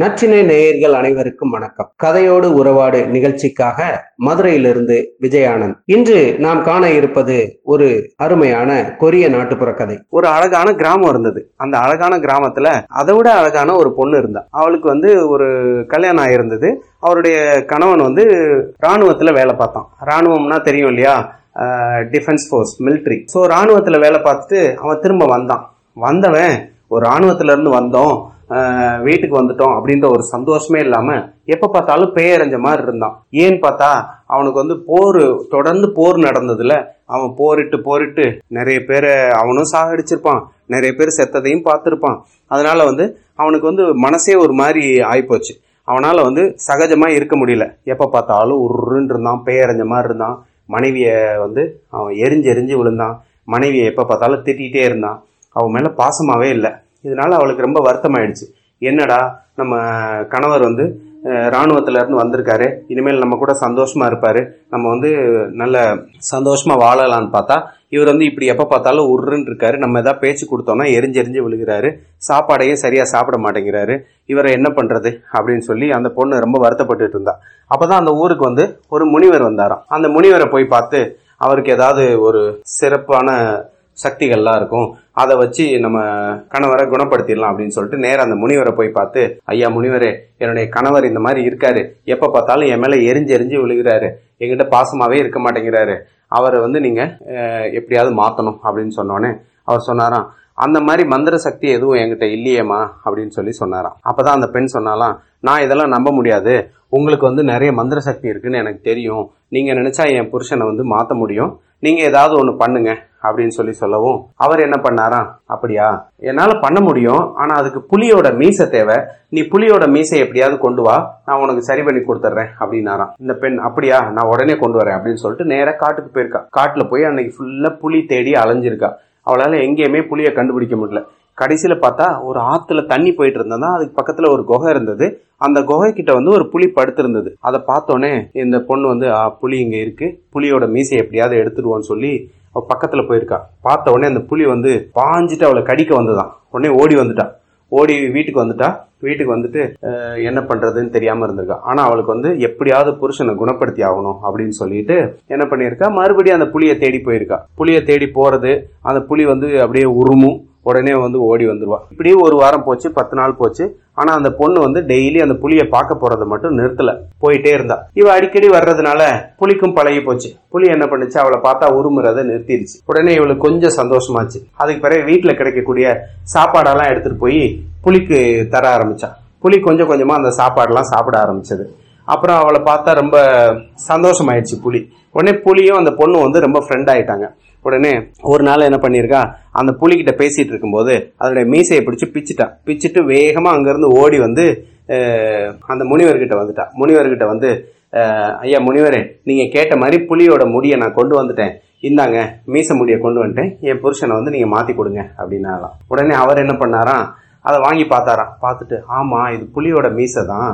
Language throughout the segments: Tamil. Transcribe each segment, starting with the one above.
நச்சினை நேயர்கள் அனைவருக்கும் வணக்கம். கதையோடு உறவாடு நிகழ்ச்சிக்காக மதுரையிலிருந்து விஜயானந்த். இன்று நாம் காண இருப்பது ஒரு அருமையான கொரிய நாட்டுப்புற கதை. ஒரு அழகான கிராமம் இருந்தது. அந்த அழகான கிராமத்துல அதை விட அழகான ஒரு பொண்ணு இருந்தா. அவளுக்கு வந்து ஒரு கல்யாணம் ஆயிருந்தது. அவருடைய கணவன் வந்து ராணுவத்துல வேலை பார்த்தான். ராணுவம்னா தெரியும் இல்லையா? டிஃபென்ஸ் ஃபோர்ஸ் மிலிட்ரி ஸோ ராணுவத்துல வேலை பார்த்துட்டு அவன் திரும்ப வந்தான். வந்தவன் ஒரு ராணுவத்துல இருந்து வந்தோம். வீட்டுக்கு வந்துட்டோம் அப்படின்ற ஒரு சந்தோஷமே இல்லாம எப்ப பார்த்தாலும் பேயறிஞ்ச மாதிரி இருந்தான். ஏன்னு பார்த்தா அவனுக்கு வந்து போர் தொடர்ந்து போர் நடந்ததுல அவன் போரிட்டு போரிட்டு நிறைய பேரை அவனும் சாகடிச்சிருப்பான். நிறைய பேர் செத்ததையும் பார்த்துருப்பான். அதனால வந்து அவனுக்கு வந்து மனசே ஒரு மாதிரி ஆயிப்போச்சு. அவனால வந்து சகஜமா இருக்க முடியல. எப்ப பார்த்தாலும் உருன்னு இருந்தான் பேயறிஞ்ச மாதிரி இருந்தான். மனைவிய வந்து அவன் எரிஞ்சு எரிஞ்சு விழுந்தான். மனைவியை எப்ப பார்த்தாலும் திட்டிகிட்டே இருந்தான். அவன் மேல பாசமாவே இல்லை. இதனால அவளுக்கு ரொம்ப வருத்தமாயிடுச்சு. என்னடா நம்ம கணவர் வந்து அஹ், இருந்து வந்திருக்காரு. இனிமேல் நம்ம கூட சந்தோஷமா இருப்பாரு. நம்ம வந்து நல்ல சந்தோஷமா வாழலான்னு பார்த்தா இவர் வந்து இப்படி எப்ப பார்த்தாலும் உருன்னு இருக்காரு. நம்ம ஏதாவது பேச்சு கொடுத்தோம்னா எரிஞ்செரிஞ்சு விழுகிறாரு. சாப்பாடையும் சரியா சாப்பிட மாட்டேங்கிறாரு. இவரை என்ன பண்றது அப்படின்னு சொல்லி அந்த பொண்ணு ரொம்ப வருத்தப்பட்டுட்டு இருந்தா. அப்பதான் அந்த ஊருக்கு வந்து ஒரு முனிவர் வந்தாராம். அந்த முனிவரை போய் பார்த்து அவருக்கு ஏதாவது ஒரு சிறப்பான சக்திகள்லாம் இருக்கும். அதை வச்சு நம்ம கணவரை குணப்படுத்திடலாம் அப்படின்னு சொல்லிட்டு நேராக அந்த முனிவரை போய் பார்த்து ஐயா முனிவரே என்னுடைய கணவர் இந்த மாதிரி இருக்காரு. எப்ப பார்த்தாலும் என் மேலே எரிஞ்சு எரிஞ்சு விழுகிறாரு. எங்கிட்ட பாசமாவே இருக்க மாட்டேங்கிறாரு. அவரை வந்து நீங்க எப்படியாவது மாத்தணும் அப்படின்னு சொன்னோன்னே அவர் சொன்னாராம். அந்த மாதிரி மந்திர சக்தி எதுவும் என்கிட்ட இல்லையேம்மா அப்படின்னு சொல்லி சொன்னாராம். அப்பதான் அந்த பெண் சொன்னாலாம் நான் இதெல்லாம் நம்ப முடியாது. உங்களுக்கு வந்து நிறைய மந்திர சக்தி இருக்குன்னு எனக்கு தெரியும். நீங்க நினைச்சா என் புருஷனை வந்து மாத்த முடியும். நீங்க ஏதாவது ஒன்று பண்ணுங்க அப்படின்னு சொல்லி சொல்லவும் அவர் என்ன பண்ணாராம்? அப்படியா? என்னால் பண்ண முடியும் ஆனால் அதுக்கு புலியோட மீசை தேவை. நீ புலியோட மீசை எப்படியாவது கொண்டு வா நான் உனக்கு சரி பண்ணி கொடுத்துட்றேன் அப்படின்னாராம். இந்த பெண் அப்படியா நான் உடனே கொண்டு வரேன் அப்படின்னு சொல்லிட்டு நேராக காட்டுக்கு போயிருக்கா. காட்டில் போய் அன்னைக்கு ஃபுல்லாக புலி தேடி அலைஞ்சிருக்கா. அவளால் எங்கேயுமே புலியை கண்டுபிடிக்க முடியல. கடைசியில் பார்த்தா ஒரு ஆற்றுல தண்ணி போயிட்டு இருந்ததா அதுக்கு பக்கத்தில் ஒரு குகை இருந்தது. அந்த குகை கிட்ட வந்து ஒரு புலி படுத்திருந்தது. அதை பார்த்தோன்னே இந்த பொண்ணு வந்து "ஆ, புலி இங்கே இருக்கு. புலியோட மீசை எப்படியாவது எடுத்துடுவோன்னு சொல்லி பக்கத்தில் பக்கத்துல போயிருக்கா. பார்த்த உடனே அந்த புலி வந்து பாஞ்சிட்டு அவளை கடிக்க வந்துதான் உடனே ஓடி வந்துட்டா. ஓடி வீட்டுக்கு வந்துட்டா. வீட்டுக்கு வந்துட்டு என்ன பண்றதுன்னு தெரியாம இருந்திருக்கா. ஆனா அவளுக்கு வந்து எப்படியாவது புருஷனை குணப்படுத்தி ஆகணும் அப்படின்னு சொல்லிட்டு என்ன பண்ணியிருக்கா? மறுபடியும் அந்த புளியை தேடி போயிருக்கா. புளியை தேடி போறது அந்த புலி வந்து அப்படியே உருமும். உடனே வந்து ஓடி வந்துடுவாள் இப்படியே ஒரு வாரம் போச்சு பத்து நாள் போச்சு. ஆனா அந்த பொண்ணு வந்து டெய்லி அந்த புலியை பார்க்க போறதை மட்டும் நிறுத்தல. போயிட்டே இருந்தா. இவ அடிக்கடி வர்றதுனால புலிக்கும் பழகி போச்சு. புலி என்ன பண்ணுச்சு? அவளை பார்த்தா உருமுறதை நிறுத்திடுச்சு. உடனே இவளுக்கு கொஞ்சம் சந்தோஷமாச்சு. அதுக்கு பிறகு வீட்டுல கிடைக்கக்கூடிய சாப்பாடெல்லாம் எடுத்துட்டு போய் புலிக்கு தர ஆரம்பிச்சா. புலி கொஞ்சம் கொஞ்சமா அந்த சாப்பாடெல்லாம் சாப்பிட ஆரம்பிச்சது. அப்புறம் அவளை பார்த்தா ரொம்ப சந்தோஷமாயிடுச்சு புலி. உடனே புலியும் அந்த பொண்ணும் வந்து ரொம்ப ஃப்ரெண்ட் ஆயிட்டாங்க. உடனே ஒரு நாள் என்ன பண்ணியிருக்கா? அந்த புலிகிட்ட பேசிட்டு இருக்கும்போது அதனுடைய மீசையை பிடிச்சு பிச்சுட்டா. பிச்சுட்டு வேகமா அங்கிருந்து ஓடி வந்து அந்த முனிவர்கிட்ட வந்துட்டா. முனிவர்கிட்ட வந்து ஐயா முனிவரே நீங்க கேட்ட மாதிரி புலியோட முடியை நான் கொண்டு வந்துட்டேன். இந்தாங்க மீச முடியை கொண்டு வந்துட்டேன். என் புருஷனை வந்து நீங்க மாத்தி கொடுங்க அப்படின்னாலாம் உடனே அவர் என்ன பண்ணாராம்? அதை வாங்கி பார்த்தாராம். பார்த்துட்டு ஆமா இது புலியோட மீசை தான்.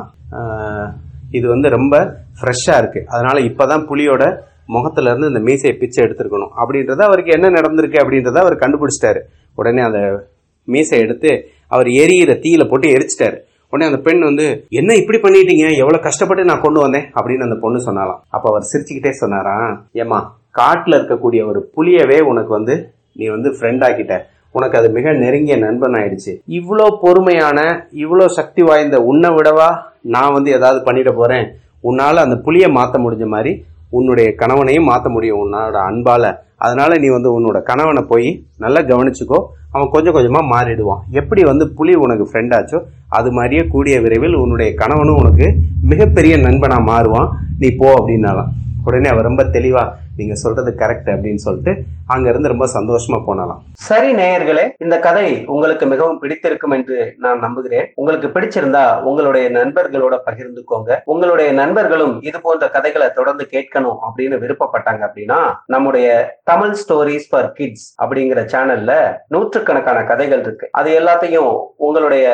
இது வந்து ரொம்ப ஃப்ரெஷ்ஷா இருக்கு. அதனால இப்பதான் புலியோட முகத்துல இருந்து இந்த மீசையை பிச்சை எடுத்திருக்கணும். அப்படின்றத அவருக்கு என்ன நடந்திருக்கு அப்படின்றத அவர் கண்டுபிடிச்சிட்டாரு. உடனே அந்த மீசை எடுத்து அவர் எரியிற தீயில போட்டு எரிச்சிட்டாரு. உடனே அந்த பெண் வந்து என்ன இப்படி பண்ணிட்டீங்க? எவ்வளவு கஷ்டப்பட்டு நான் கொண்டு வந்தேன்? அப்படின்னு அந்த பொண்ணு சொன்னாலாம் அப்ப அவர் சிரிச்சுக்கிட்டே சொன்னாராம் ஏமா காட்டுல இருக்கக்கூடிய ஒரு புளியவே உனக்கு வந்து நீ வந்து ஃப்ரெண்ட் ஆக்கிட்ட. உனக்கு அது மிக நெருங்கிய நண்பன் ஆயிடுச்சு. இவ்வளோ பொறுமையான இவ்வளோ சக்தி வாய்ந்த உன்னை விடவா நான் வந்து ஏதாவது பண்ணிட போறேன். உன்னால அந்த புளியை மாற்ற முடிஞ்ச மாதிரி உன்னுடைய கணவனையும் மாற்ற முடியும் உன்னோட அன்பால. அதனால நீ வந்து உன்னோட கணவனை போய் நல்லா கவனிச்சுக்கோ. அவன் கொஞ்சம் கொஞ்சமாக மாறிடுவான். எப்படி வந்து புலி உனக்கு ஃப்ரெண்ட் ஆச்சோ அது மாதிரியே கூடிய விரைவில் உன்னுடைய கணவனும் உனக்கு மிகப்பெரிய நண்பனாக மாறுவான். நீ போ அப்படின்னாலாம். உடனே அவன் ரொம்ப தெளிவாக நீங்க சொல்றது கரெக்ட் அப்படின்னு சொல்லிட்டு அங்க இருந்து ரொம்ப சந்தோஷமா போனலாம். சரி நேயர்களே இந்த கதை உங்களுக்கு மிகவும் பிடித்திருக்கும் என்று நான் நம்புகிறேன். உங்களுக்கு பிடிச்சிருந்தா உங்களுடைய நண்பர்களோட பகிர்ந்துக்கோங்க. உங்களுடைய நண்பர்களும் இது போன்ற கதைகளை தொடர்ந்து கேட்கணும் அப்படின்னு விருப்பப்பட்டாங்க அப்படின்னா நம்முடைய தமிழ் ஸ்டோரிஸ் ஃபார் கிட்ஸ் அப்படிங்கிற சேனல்ல நூற்றுக்கணக்கான கதைகள் இருக்கு. அது எல்லாத்தையும் உங்களுடைய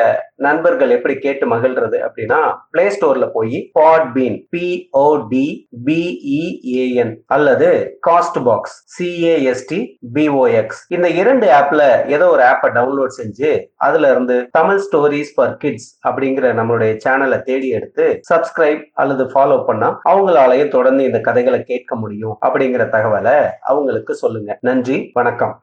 நண்பர்கள் எப்படி கேட்டு மகிழ்றது அப்படின்னா பிளே ஸ்டோர்ல போய் Podbean P O D B E A N அல்லது Castbox C A S T B O X இந்த இரண்டு ஆப்ல ஏதோ ஒரு ஆப்பை டவுன்லோட் செஞ்சு அதுல இருந்து தமிழ் ஸ்டோரிஸ் ஃபார் கிட்ஸ் அப்படிங்கிற நம்மளுடைய சேனலை தேடி எடுத்து சப்ஸ்கிரைப் அல்லது ஃபாலோ பண்ணா அவங்களாலையும் தொடர்ந்து இந்த கதைகளை கேட்க முடியும் அப்படிங்கிற தகவலை அவங்களுக்கு சொல்லுங்க. நன்றி வணக்கம்.